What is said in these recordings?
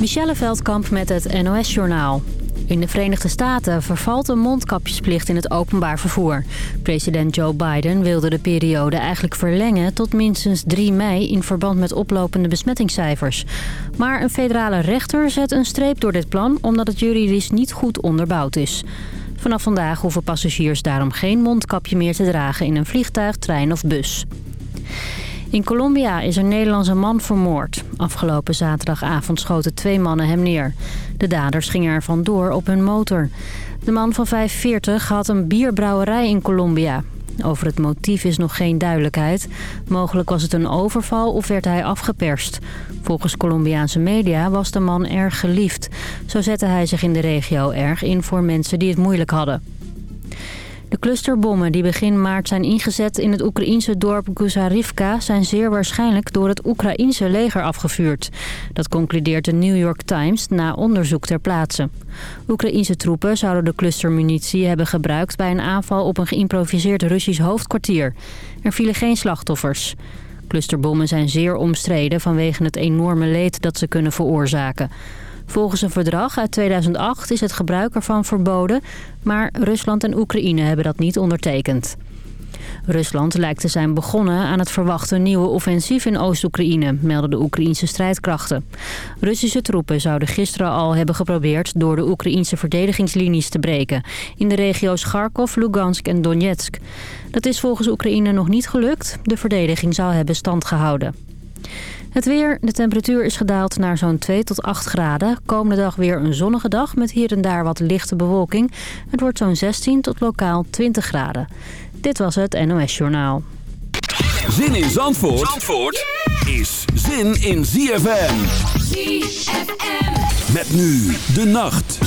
Michelle Veldkamp met het NOS-journaal. In de Verenigde Staten vervalt een mondkapjesplicht in het openbaar vervoer. President Joe Biden wilde de periode eigenlijk verlengen tot minstens 3 mei... in verband met oplopende besmettingscijfers. Maar een federale rechter zet een streep door dit plan... omdat het juridisch niet goed onderbouwd is. Vanaf vandaag hoeven passagiers daarom geen mondkapje meer te dragen... in een vliegtuig, trein of bus. In Colombia is een Nederlandse man vermoord. Afgelopen zaterdagavond schoten twee mannen hem neer. De daders gingen er vandoor op hun motor. De man van 45 had een bierbrouwerij in Colombia. Over het motief is nog geen duidelijkheid. Mogelijk was het een overval of werd hij afgeperst. Volgens Colombiaanse media was de man erg geliefd. Zo zette hij zich in de regio erg in voor mensen die het moeilijk hadden. De clusterbommen die begin maart zijn ingezet in het Oekraïense dorp Guzarivka... zijn zeer waarschijnlijk door het Oekraïense leger afgevuurd. Dat concludeert de New York Times na onderzoek ter plaatse. Oekraïense troepen zouden de clustermunitie hebben gebruikt... bij een aanval op een geïmproviseerd Russisch hoofdkwartier. Er vielen geen slachtoffers. Clusterbommen zijn zeer omstreden vanwege het enorme leed dat ze kunnen veroorzaken... Volgens een verdrag uit 2008 is het gebruik ervan verboden... maar Rusland en Oekraïne hebben dat niet ondertekend. Rusland lijkt te zijn begonnen aan het verwachte nieuwe offensief in Oost-Oekraïne, melden de Oekraïnse strijdkrachten. Russische troepen zouden gisteren al hebben geprobeerd door de Oekraïnse verdedigingslinies te breken, in de regio's Kharkov, Lugansk en Donetsk. Dat is volgens Oekraïne nog niet gelukt. De verdediging zou hebben stand gehouden. Het weer, de temperatuur is gedaald naar zo'n 2 tot 8 graden. Komende dag weer een zonnige dag met hier en daar wat lichte bewolking. Het wordt zo'n 16 tot lokaal 20 graden. Dit was het NOS Journaal. Zin in Zandvoort, Zandvoort is zin in ZFM. ZFM. Met nu de nacht.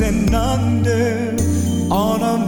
and under on a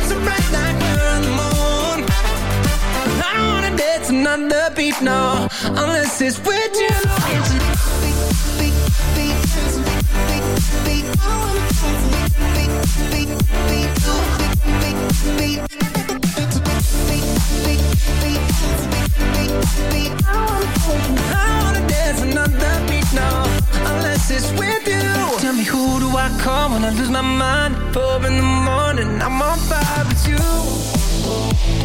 Not the beat, no. Unless it's with you. I wanna dance another beat now Unless it's with you. Tell me who do I call when I lose my mind? Four in the morning, I'm on fire with you.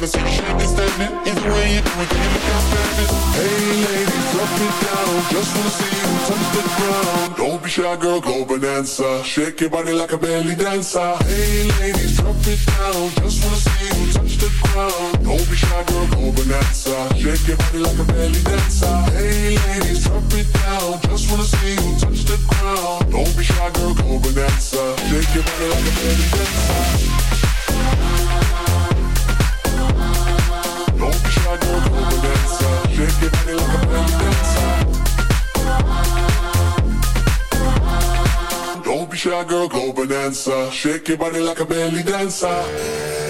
Standing. Either way you do it, can standing? Hey, ladies, drop it down. Just wanna see you touch the ground. Don't be shy, girl, go bonanza. Shake your body like a belly dancer. Hey, ladies, drop it down. Just wanna see you touch the ground. Don't be shy, girl, go bonanza. Shake your body like a belly dancer. Hey, ladies, drop it down. Just wanna see you touch the ground. Don't be shy, girl, go bonanza. Shake your body like a belly dancer. Shy, girl, go bonanza. Shake your body like a belly dancer.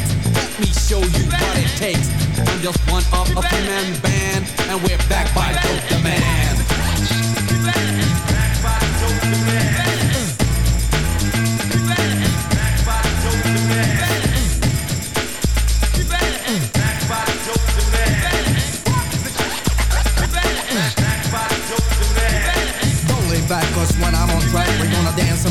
me show you what it takes. I'm just one of a three-man band, and we're back by Dope the Man.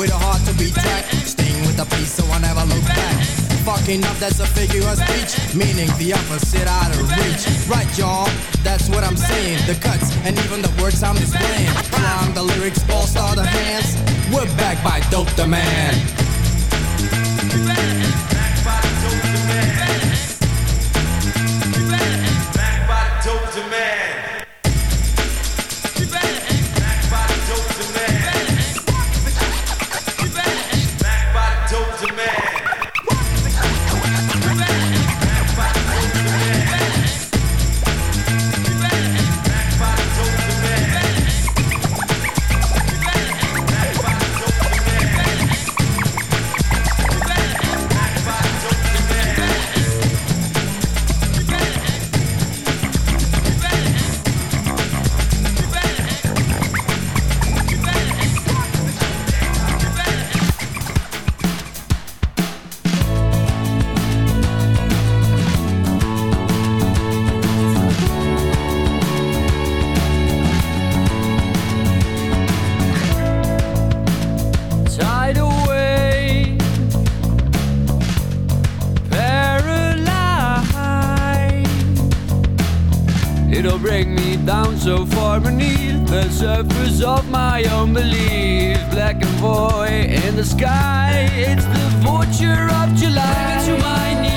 with a heart to be tracked. Sting with a piece, so I never look back. Fucking up, that's a figure of speech, meaning the opposite out of reach. Right, y'all, that's what I'm saying. The cuts and even the words I'm displaying. Climb the lyrics, all star the hands. We're back by Dope the Man. boy in the sky. It's the vulture of July. It's your mind.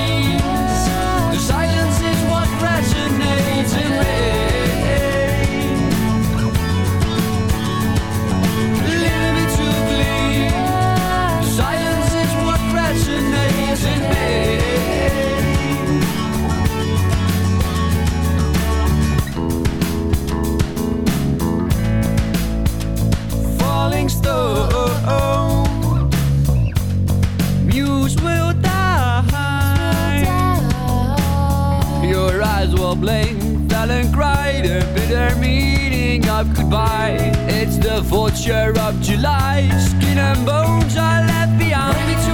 goodbye. It's the vulture of July. Skin and bones are left behind.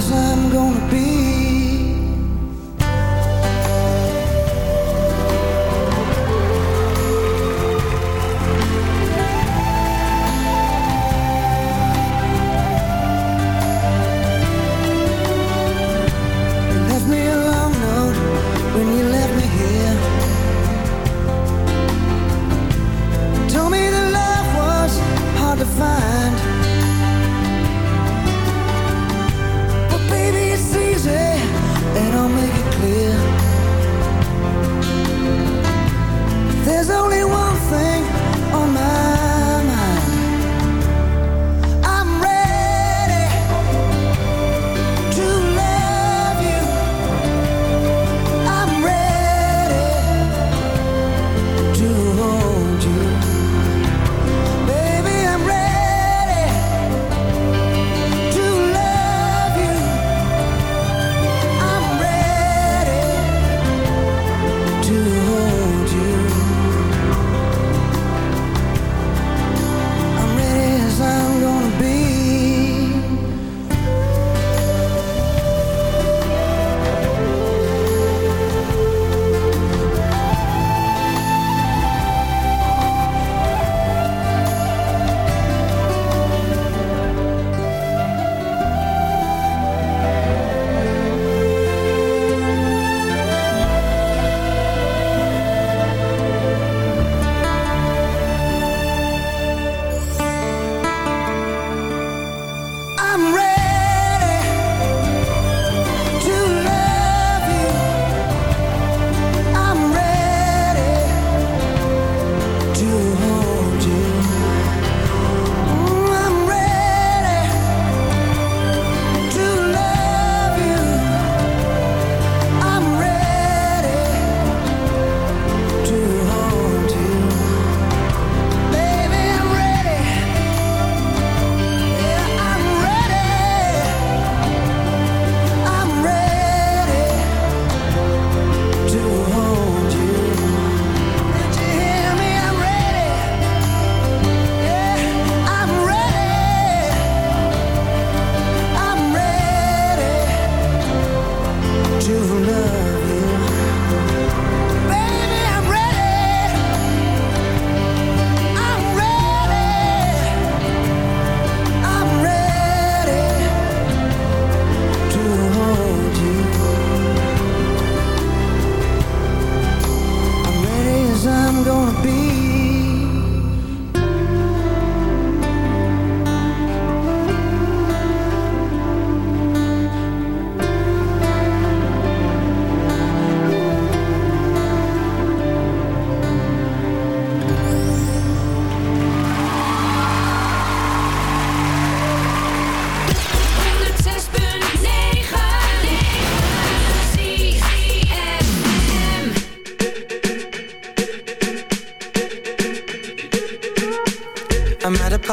I'm gonna be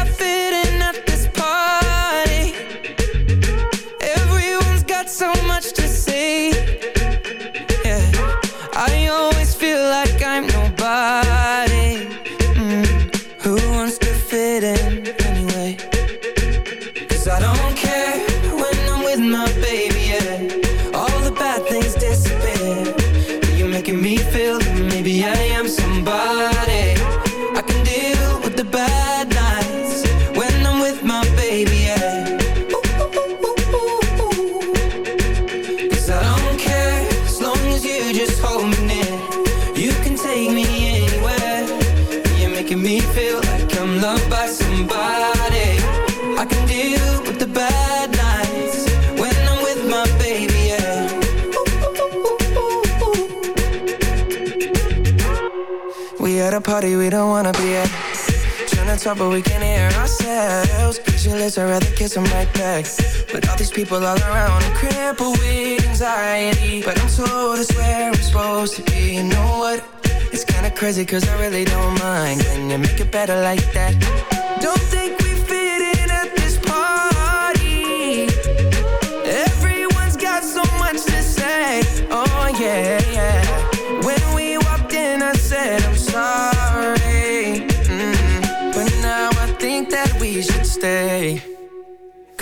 I kiss them right back With all these people all around I'm crippled with anxiety But I'm told it's where I'm supposed to be You know what? It's kinda crazy cause I really don't mind Can you make it better like that?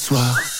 soir.